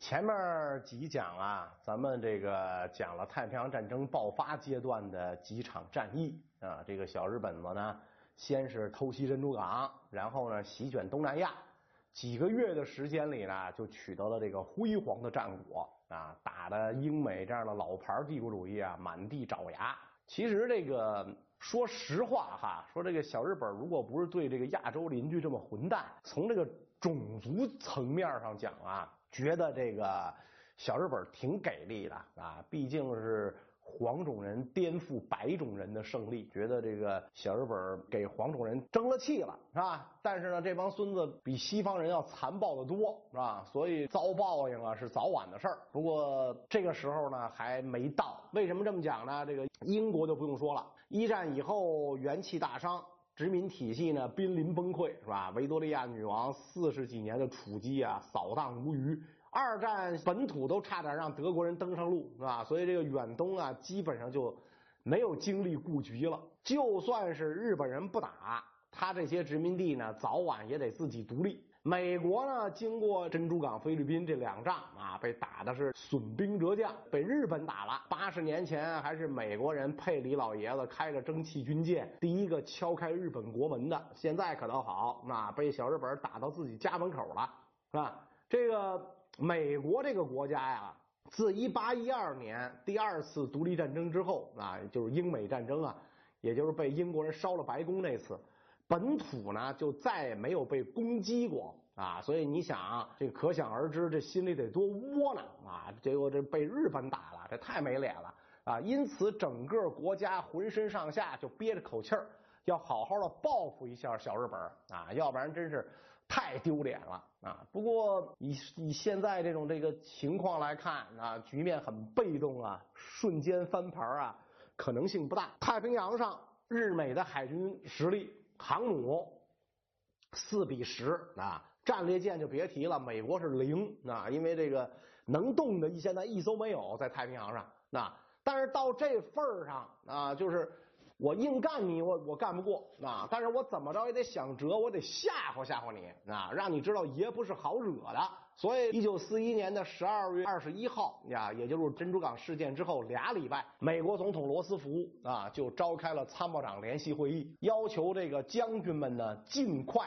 前面几讲啊，咱们这个讲了太平洋战争爆发阶段的几场战役啊，这个小日本子呢，先是偷袭珍珠港，然后呢席卷东南亚，几个月的时间里呢，就取得了这个辉煌的战果啊，打的英美这样的老牌帝国主义啊满地找牙。其实这个说实话哈，说这个小日本如果不是对这个亚洲邻居这么混蛋，从这个种族层面上讲啊，觉得这个小日本挺给力的啊，毕竟是。黄种人颠覆白种人的胜利，觉得这个小日本给黄种人争了气了，是吧？但是呢，这帮孙子比西方人要残暴的多，是吧？所以遭报应啊是早晚的事儿。不过这个时候呢还没到。为什么这么讲呢？这个英国就不用说了，一战以后元气大伤，殖民体系呢濒临崩溃，是吧？维多利亚女王四十几年的储积啊扫荡无余。二战本土都差点让德国人登上路，是吧？所以这个远东啊，基本上就没有精力顾局了。就算是日本人不打，他这些殖民地呢，早晚也得自己独立。美国呢，经过珍珠港、菲律宾这两仗啊，被打的是损兵折将，被日本打了。八十年前还是美国人佩里老爷子开着蒸汽军舰第一个敲开日本国门的，现在可倒好，那被小日本打到自己家门口了，是吧？这个。美国这个国家呀，自一八一二年第二次独立战争之后啊，就是英美战争啊，也就是被英国人烧了白宫那次，本土呢就再也没有被攻击过啊，所以你想，这可想而知，这心里得多窝囊啊！结果这被日本打了，这太没脸了啊！因此，整个国家浑身上下就憋着口气儿。要好好的报复一下小日本啊，要不然真是太丢脸了啊！不过以以现在这种这个情况来看啊，局面很被动啊，瞬间翻盘啊，可能性不大。太平洋上日美的海军实力，航母四比十啊，战列舰就别提了，美国是零啊，因为这个能动的一现在一艘没有在太平洋上。啊但是到这份儿上啊，就是。我硬干你，我我干不过啊！但是我怎么着也得想辙，我得吓唬吓唬你啊，让你知道爷不是好惹的。所以，一九四一年的十二月二十一号呀，也就是珍珠港事件之后俩礼拜，美国总统罗斯福啊就召开了参谋长联席会议，要求这个将军们呢尽快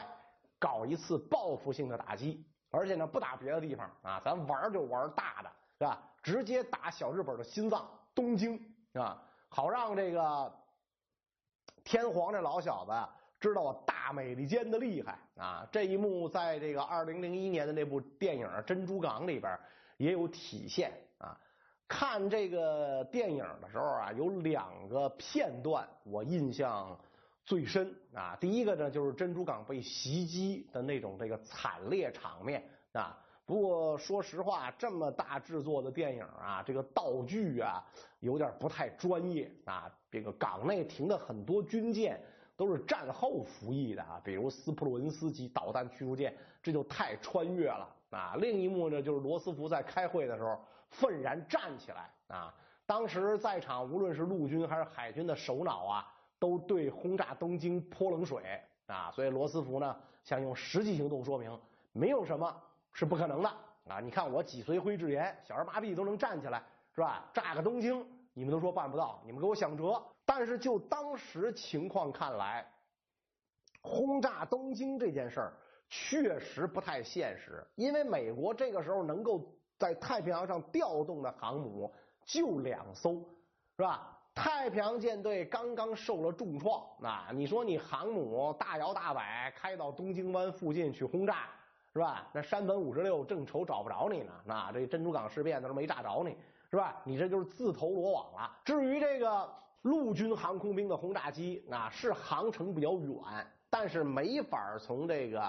搞一次报复性的打击，而且呢不打别的地方啊，咱玩就玩大的，是吧？直接打小日本的心脏东京啊，好让这个。天皇这老小子知道大美利坚的厉害啊！这一幕在这个二零零一年的那部电影《珍珠港》里边也有体现啊。看这个电影的时候啊，有两个片段我印象最深啊。第一个呢，就是珍珠港被袭击的那种这个惨烈场面啊。不过说实话，这么大制作的电影啊，这个道具啊有点不太专业啊。这个港内停的很多军舰都是战后服役的啊，比如斯普鲁恩斯级导弹驱逐舰，这就太穿越了啊。另一幕呢，就是罗斯福在开会的时候愤然站起来啊。当时在场无论是陆军还是海军的首脑啊，都对轰炸东京泼冷水啊。所以罗斯福呢，想用实际行动说明，没有什么。是不可能的啊！你看我脊髓灰质炎，小儿麻痹都能站起来，是吧？炸个东京，你们都说办不到，你们给我想辙。但是就当时情况看来，轰炸东京这件事儿确实不太现实，因为美国这个时候能够在太平洋上调动的航母就两艘，是吧？太平洋舰队刚刚受了重创，那你说你航母大摇大摆开到东京湾附近去轰炸？是吧？那山本五十六正愁找不着你呢，那这珍珠港事变的时候没炸着你，是吧？你这就是自投罗网了。至于这个陆军航空兵的轰炸机，啊是航程比较远，但是没法从这个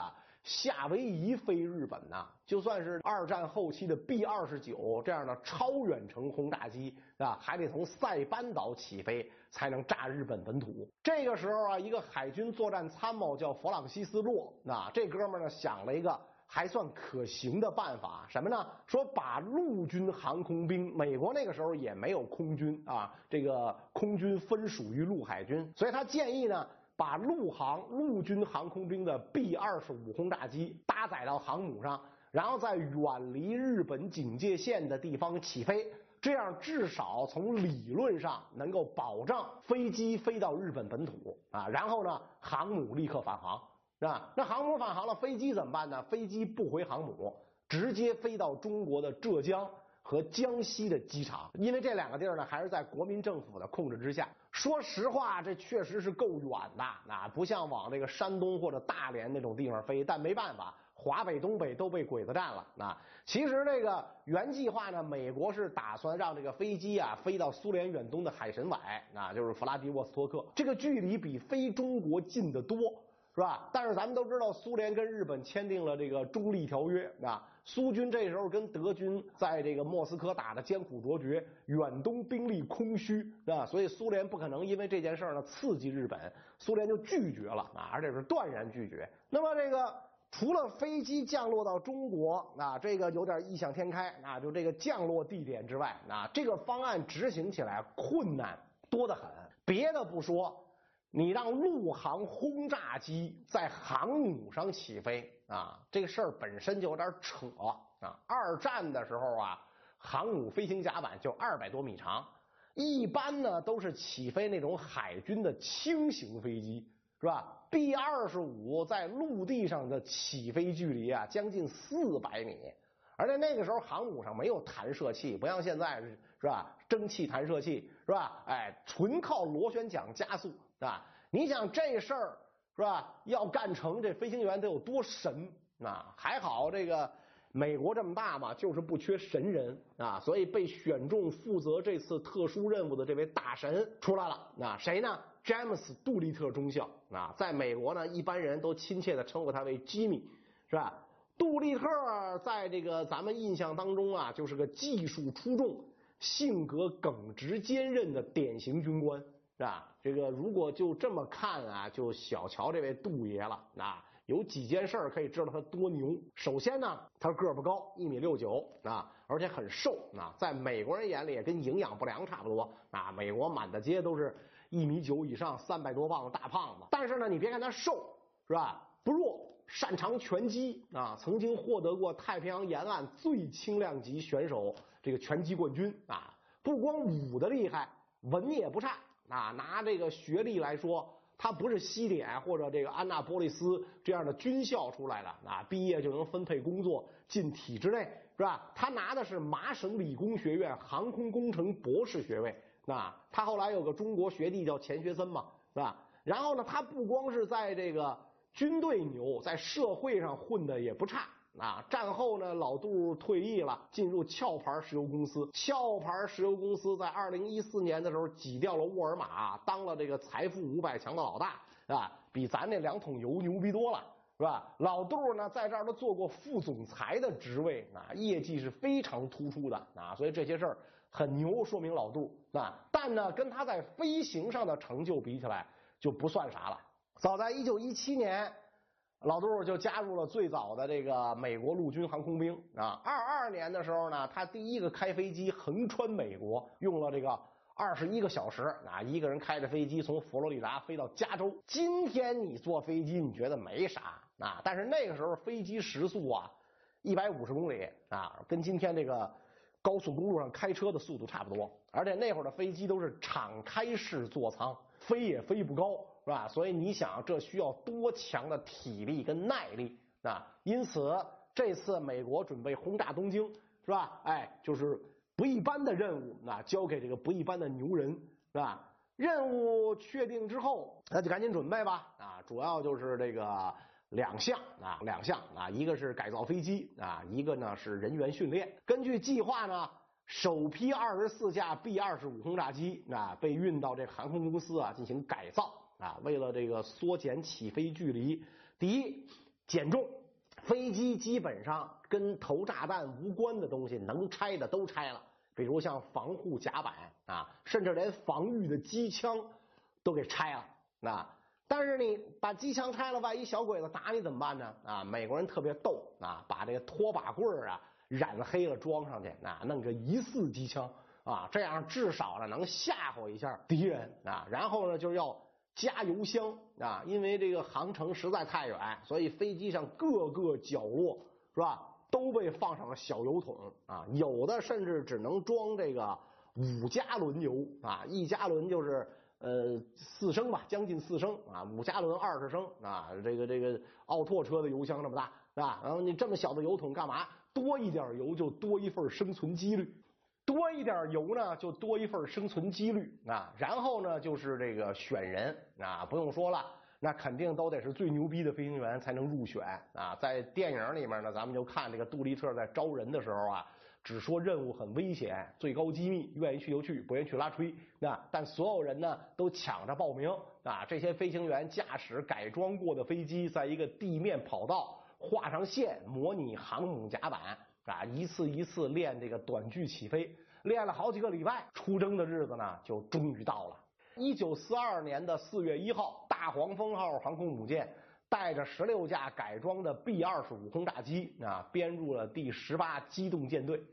夏威夷飞日本呐。就算是二战后期的 B 二十九这样的超远程轰炸机啊，还得从塞班岛起飞才能炸日本本土。这个时候啊，一个海军作战参谋叫弗朗西斯洛，那这哥们呢想了一个。还算可行的办法什么呢？说把陆军航空兵，美国那个时候也没有空军啊，这个空军分属于陆海军，所以他建议呢，把陆航陆军航空兵的 B 二十五轰炸机搭载到航母上，然后在远离日本警戒线的地方起飞，这样至少从理论上能够保障飞机飞到日本本土啊。然后呢，航母立刻返航，是吧？那航母返航了，飞机怎么办呢？飞机不回航母，直接飞到中国的浙江。和江西的机场，因为这两个地儿呢，还是在国民政府的控制之下。说实话，这确实是够远的，啊，不像往这个山东或者大连那种地方飞。但没办法，华北、东北都被鬼子占了。啊，其实这个原计划呢，美国是打算让这个飞机啊飞到苏联远东的海参崴，啊，就是弗拉迪沃斯托克，这个距离比飞中国近得多。是吧？但是咱们都知道，苏联跟日本签订了这个中立条约啊。苏军这时候跟德军在这个莫斯科打的艰苦卓绝，远东兵力空虚啊，所以苏联不可能因为这件事呢刺激日本，苏联就拒绝了啊，而且是断然拒绝。那么这个除了飞机降落到中国啊，这个有点异想天开啊，就这个降落地点之外啊，这个方案执行起来困难多得很。别的不说。你让陆航轰炸机在航母上起飞啊，这个事儿本身就有点扯啊。二战的时候啊，航母飞行甲板就二百多米长，一般呢都是起飞那种海军的轻型飞机，是吧？B 二十五在陆地上的起飞距离啊，将近四百米，而且那个时候航母上没有弹射器，不像现在是吧？蒸汽弹射器是吧？哎，纯靠螺旋桨加速。啊，你想这事儿是吧？要干成，这飞行员得有多神啊？还好这个美国这么大嘛，就是不缺神人啊，所以被选中负责这次特殊任务的这位大神出来了。那谁呢？詹姆斯·杜立特中校啊，在美国呢，一般人都亲切的称呼他为吉米，是吧？杜立特在这个咱们印象当中啊，就是个技术出众、性格耿直坚韧的典型军官。是吧？这个如果就这么看啊，就小瞧这位杜爷了。啊，有几件事可以知道他多牛。首先呢，他个儿不高，一米六九啊，而且很瘦啊，在美国人眼里跟营养不良差不多啊。美国满大街都是一米九以上、三百多磅的大胖子。但是呢，你别看他瘦，是吧？不弱，擅长拳击啊，曾经获得过太平洋沿岸最轻量级选手这个拳击冠军啊。不光武的厉害，文也不差。啊，拿这个学历来说，他不是西点或者这个安娜波利斯这样的军校出来的，啊，毕业就能分配工作进体制内，是吧？他拿的是麻省理工学院航空工程博士学位，啊，他后来有个中国学弟叫钱学森嘛，是吧？然后呢，他不光是在这个军队牛，在社会上混的也不差。啊，战后呢，老杜退役了，进入壳牌石油公司。壳牌石油公司在二零一四年的时候挤掉了沃尔玛，当了这个财富五百强的老大，啊，比咱那两桶油牛逼多了，是吧？老杜呢，在这儿都做过副总裁的职位，啊，业绩是非常突出的，啊，所以这些事儿很牛，说明老杜，啊，但呢，跟他在飞行上的成就比起来，就不算啥了。早在一九一七年。老杜就加入了最早的这个美国陆军航空兵啊。二二年的时候呢，他第一个开飞机横穿美国，用了这个二十一个小时啊，一个人开着飞机从佛罗里达飞到加州。今天你坐飞机你觉得没啥啊，但是那个时候飞机时速啊一百五十公里啊，跟今天这个高速公路上开车的速度差不多。而且那会儿的飞机都是敞开式座舱，飞也飞不高。是吧？所以你想，这需要多强的体力跟耐力啊！因此，这次美国准备轰炸东京，是吧？哎，就是不一般的任务，那交给这个不一般的牛人，是吧？任务确定之后，那就赶紧准备吧！啊，主要就是这个两项啊，两项啊，一个是改造飞机啊，一个呢是人员训练。根据计划呢，首批二十四架 B 二十五轰炸机啊，被运到这航空公司啊进行改造。啊，为了这个缩减起飞距离，第一减重，飞机基本上跟投炸弹无关的东西能拆的都拆了，比如像防护甲板啊，甚至连防御的机枪都给拆了。那但是你把机枪拆了，万一小鬼子打你怎么办呢？啊，美国人特别逗啊，把这个拖把棍儿啊染黑了装上去，啊，弄个疑似机枪啊，这样至少呢能吓唬一下敌人啊，然后呢就要。加油箱啊，因为这个航程实在太远，所以飞机上各个角落是吧，都被放上了小油桶啊，有的甚至只能装这个五加仑油啊，一加仑就是呃四升吧，将近四升啊，五加仑二十升啊，这个这个奥拓车的油箱这么大是吧？然后你这么小的油桶干嘛？多一点油就多一份生存几率，多一点油呢就多一份生存几率啊。然后呢就是这个选人啊，不用说了。那肯定都得是最牛逼的飞行员才能入选啊！在电影里面呢，咱们就看这个杜立特在招人的时候啊，只说任务很危险，最高机密，愿意去就去，不愿意去拉吹。那但所有人呢都抢着报名啊！这些飞行员驾驶改装过的飞机，在一个地面跑道画上线，模拟航母甲板啊，一次一次练这个短距起飞，练了好几个礼拜，出征的日子呢就终于到了。一九四二年的四月一号，大黄蜂号航空母舰带着十六架改装的 B 二十五轰炸机啊，编入了第十八机动舰队，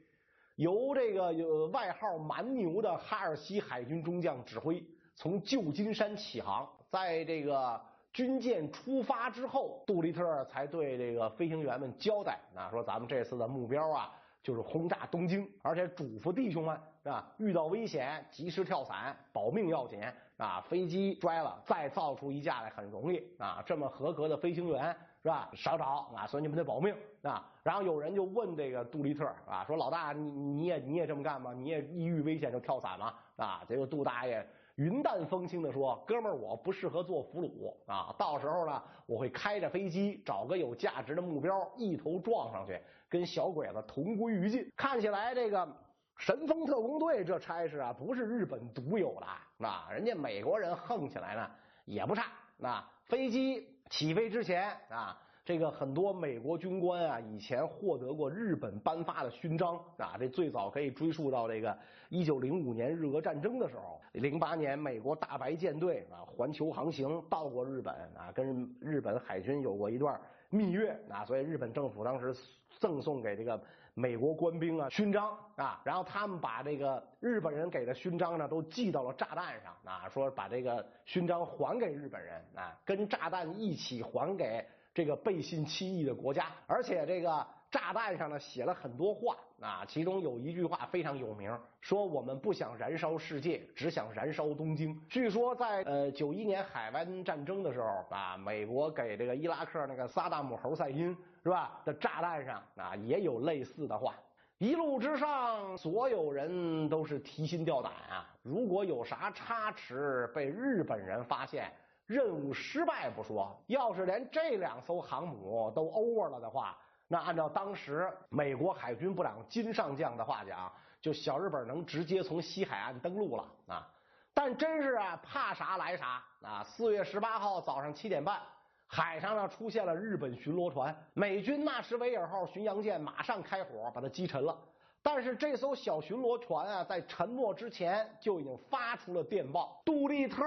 由这个有外号“蛮牛”的哈尔西海军中将指挥，从旧金山起航。在这个军舰出发之后，杜立特才对这个飞行员们交代啊，说咱们这次的目标啊。就是轰炸东京，而且嘱咐弟兄们啊，遇到危险及时跳伞，保命要紧啊！飞机摔了，再造出一架来很容易啊！这么合格的飞行员是吧？少找啊！所以你们得保命啊！然后有人就问这个杜立特啊，说老大，你你也你也这么干吗？你也一遇危险就跳伞吗？啊！结果杜大爷。云淡风轻的说：“哥们儿，我不适合做俘虏啊！到时候呢，我会开着飞机找个有价值的目标，一头撞上去，跟小鬼子同归于尽。看起来这个神风特工队这差事啊，不是日本独有的，那人家美国人横起来呢也不差。那飞机起飞之前啊。”这个很多美国军官啊，以前获得过日本颁发的勋章啊，这最早可以追溯到这个一九零五年日俄战争的时候。零八年美国大白舰队啊环球航行到过日本啊，跟日本海军有过一段蜜月啊，所以日本政府当时赠送给这个美国官兵啊勋章啊，然后他们把这个日本人给的勋章呢都寄到了炸弹上啊，说把这个勋章还给日本人啊，跟炸弹一起还给。这个背信弃义的国家，而且这个炸弹上呢写了很多话啊，其中有一句话非常有名，说我们不想燃烧世界，只想燃烧东京。据说在呃九一年海湾战争的时候啊，美国给这个伊拉克那个萨达姆侯赛因是吧的炸弹上啊也有类似的话。一路之上，所有人都是提心吊胆啊，如果有啥差池被日本人发现。任务失败不说，要是连这两艘航母都 over 了的话，那按照当时美国海军部长金上将的话讲，就小日本能直接从西海岸登陆了啊！但真是啊，怕啥来啥啊！四月十八号早上七点半，海上呢出现了日本巡逻船，美军纳什维尔号巡洋舰马上开火把它击沉了。但是这艘小巡逻船啊，在沉没之前就已经发出了电报。杜立特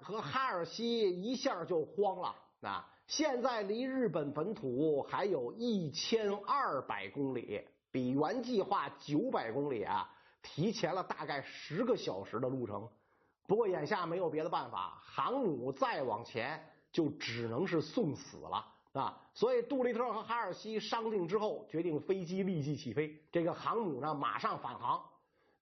和哈尔西一下就慌了啊！现在离日本本土还有一千二百公里，比原计划九百公里啊提前了大概十个小时的路程。不过眼下没有别的办法，航母再往前就只能是送死了。啊，所以杜立特和哈尔西商定之后，决定飞机立即起飞，这个航母呢马上返航。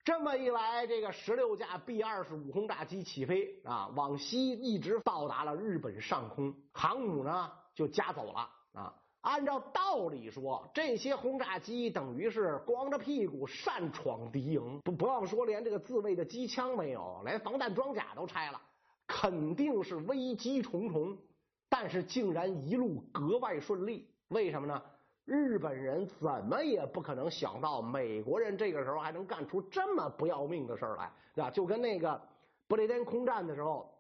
这么一来，这个十六架 B 二十五轰炸机起飞啊，往西一直到达了日本上空，航母呢就夹走了啊。按照道理说，这些轰炸机等于是光着屁股擅闯敌营，不不要说连这个自卫的机枪没有，连防弹装甲都拆了，肯定是危机重重。但是竟然一路格外顺利，为什么呢？日本人怎么也不可能想到，美国人这个时候还能干出这么不要命的事儿来，对吧？就跟那个不列颠空战的时候，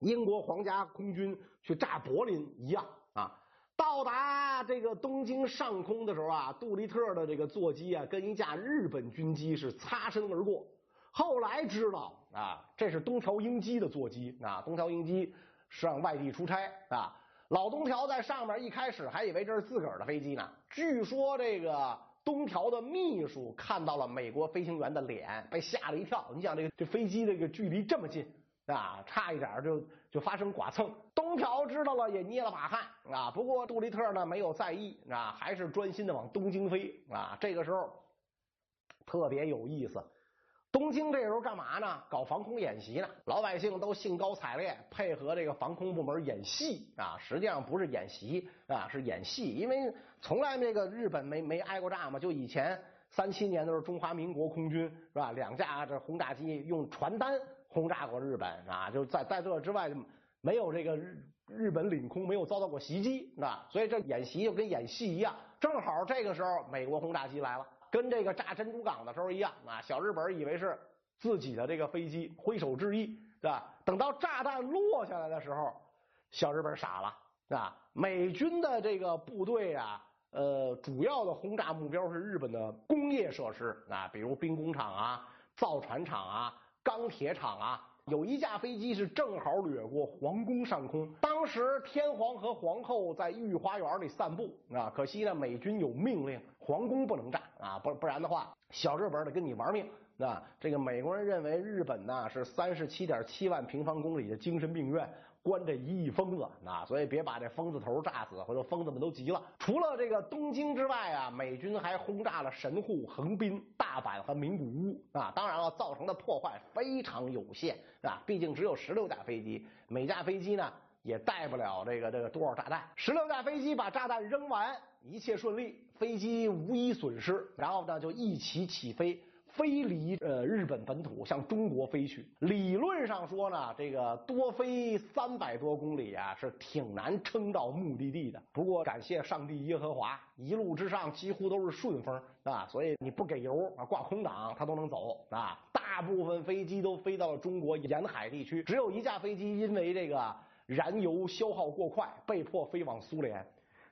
英国皇家空军去炸柏林一样啊。到达这个东京上空的时候啊，杜立特的这个座机啊，跟一架日本军机是擦身而过。后来知道啊，这是东条英机的座机啊，东条英机。上外地出差啊，老东条在上面一开始还以为这是自个儿的飞机呢。据说这个东条的秘书看到了美国飞行员的脸，被吓了一跳。你想这个这飞机这个距离这么近啊，差一点就就发生剐蹭。东条知道了也捏了把汗啊，不过杜立特呢没有在意啊，还是专心的往东京飞啊。这个时候特别有意思。东京这时候干嘛呢？搞防空演习呢。老百姓都兴高采烈，配合这个防空部门演戏啊。实际上不是演习啊，是演戏。因为从来那个日本没没挨过炸嘛。就以前三七年的时候，中华民国空军是吧？两架这轰炸机用传单轰炸过日本啊。就在在这之外，没有这个日日本领空没有遭到过袭击啊。所以这演习就跟演戏一样。正好这个时候，美国轰炸机来了。跟这个炸珍珠港的时候一样啊，小日本以为是自己的这个飞机，挥手致意，是吧？等到炸弹落下来的时候，小日本傻了，是吧？美军的这个部队啊，呃，主要的轰炸目标是日本的工业设施啊，比如兵工厂啊、造船厂啊、钢铁厂啊。有一架飞机是正好掠过皇宫上空，当时天皇和皇后在御花园里散步啊，可惜呢，美军有命令，皇宫不能炸啊，不不然的话，小日本得跟你玩命啊。这个美国人认为日本呢是三十七点七万平方公里的精神病院。关这一亿疯子啊，所以别把这疯子头炸死，或者疯子们都急了。除了这个东京之外啊，美军还轰炸了神户、横滨、大阪和名古屋啊。当然了，造成的破坏非常有限啊，毕竟只有十六架飞机，每架飞机呢也带不了这个这个多少炸弹。十六架飞机把炸弹扔完，一切顺利，飞机无一损失，然后呢就一起起飞。飞离呃日本本土向中国飞去，理论上说呢，这个多飞三百多公里啊，是挺难撑到目的地的。不过感谢上帝耶和华，一路之上几乎都是顺风啊，所以你不给油啊，挂空挡它都能走啊。大部分飞机都飞到了中国沿海地区，只有一架飞机因为这个燃油消耗过快，被迫飞往苏联。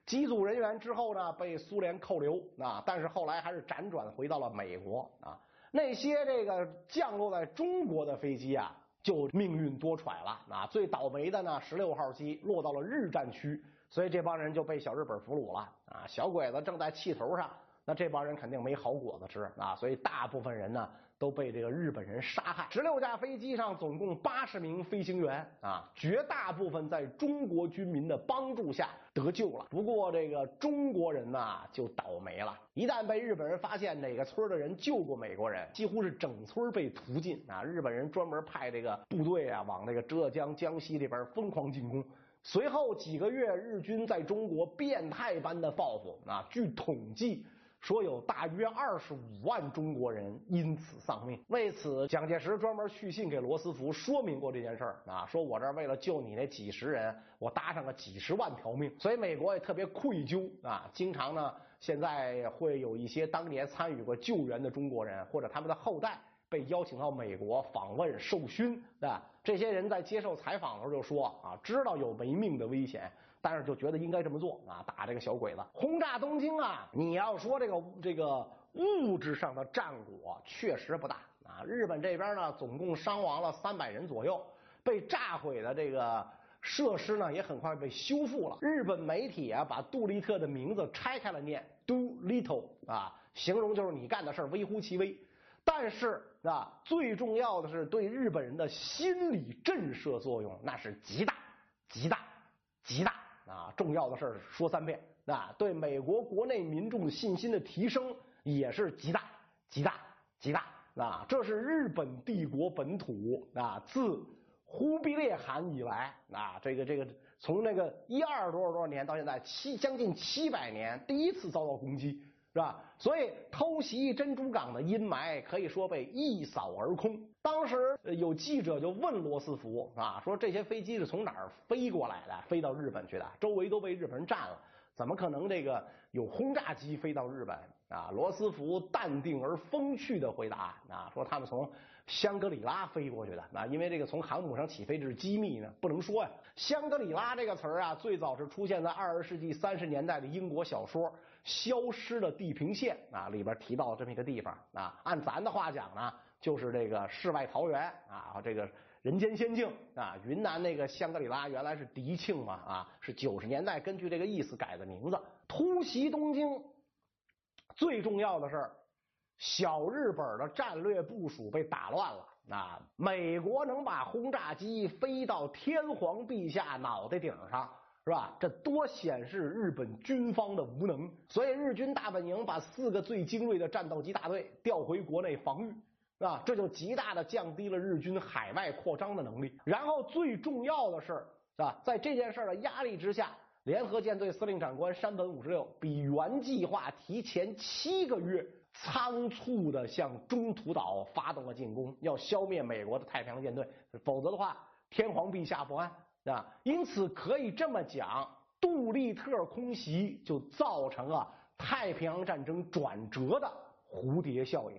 机组人员之后呢，被苏联扣留啊，但是后来还是辗转回到了美国啊。那些这个降落在中国的飞机啊，就命运多舛了啊！最倒霉的呢，十六号机落到了日战区，所以这帮人就被小日本俘虏了啊！小鬼子正在气头上，那这帮人肯定没好果子吃啊！所以大部分人呢。都被这个日本人杀害。十六架飞机上总共八十名飞行员啊，绝大部分在中国军民的帮助下得救了。不过这个中国人呐就倒霉了，一旦被日本人发现哪个村的人救过美国人，几乎是整村被屠尽啊！日本人专门派这个部队啊往那个浙江、江西这边疯狂进攻。随后几个月，日军在中国变态般的报复啊，据统计。说有大约二十五万中国人因此丧命。为此，蒋介石专门去信给罗斯福说明过这件事儿啊，说我这儿为了救你那几十人，我搭上了几十万条命。所以美国也特别愧疚啊，经常呢，现在会有一些当年参与过救援的中国人或者他们的后代被邀请到美国访问受勋啊。这些人在接受采访的时候就说啊，知道有没命的危险。但是就觉得应该这么做啊，打这个小鬼子，轰炸东京啊！你要说这个这个物质上的战果确实不大啊。日本这边呢，总共伤亡了三百人左右，被炸毁的这个设施呢，也很快被修复了。日本媒体啊，把杜立特的名字拆开了念，Do Little 啊，形容就是你干的事微乎其微。但是啊，最重要的是对日本人的心理震慑作用那是极大、极大、极大。啊，重要的事儿说三遍啊！对美国国内民众信心的提升也是极大、极大、极大啊！这是日本帝国本土啊，自忽必烈汗以来啊，这个这个从那个一二多少多少年到现在七将近七百年，第一次遭到攻击，是吧？所以偷袭珍珠港的阴霾可以说被一扫而空。当时有记者就问罗斯福啊，说这些飞机是从哪儿飞过来的，飞到日本去的？周围都被日本人占了，怎么可能这个有轰炸机飞到日本啊？罗斯福淡定而风趣的回答啊，说他们从香格里拉飞过去的啊，因为这个从航母上起飞这是机密呢，不能说呀。香格里拉这个词儿啊，最早是出现在二十世纪三十年代的英国小说《消失的地平线》啊里边提到这么一个地方啊，按咱的话讲呢。就是这个世外桃源啊，这个人间仙境啊，云南那个香格里拉原来是迪庆嘛啊，是九十年代根据这个意思改的名字。突袭东京最重要的事儿小日本的战略部署被打乱了。啊，美国能把轰炸机飞到天皇陛下脑袋顶上，是吧？这多显示日本军方的无能。所以日军大本营把四个最精锐的战斗机大队调回国内防御，啊，这就极大的降低了日军海外扩张的能力。然后最重要的是，是吧？在这件事的压力之下，联合舰队司令长官山本五十六比原计划提前七个月。仓促的向中途岛发动了进攻，要消灭美国的太平洋舰队，否则的话，天皇陛下不安啊。因此可以这么讲，杜立特空袭就造成了太平洋战争转折的蝴蝶效应。